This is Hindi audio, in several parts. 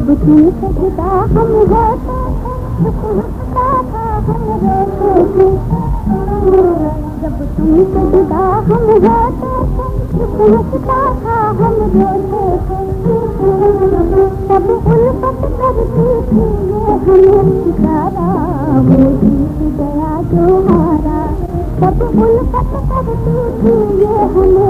जब हम हम जब तुम सजदा हम रोते था हम रोते थे तब उल्फत करती वो गया जो हारा तब ये हमें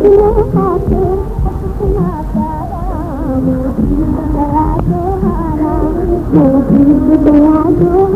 Thank you.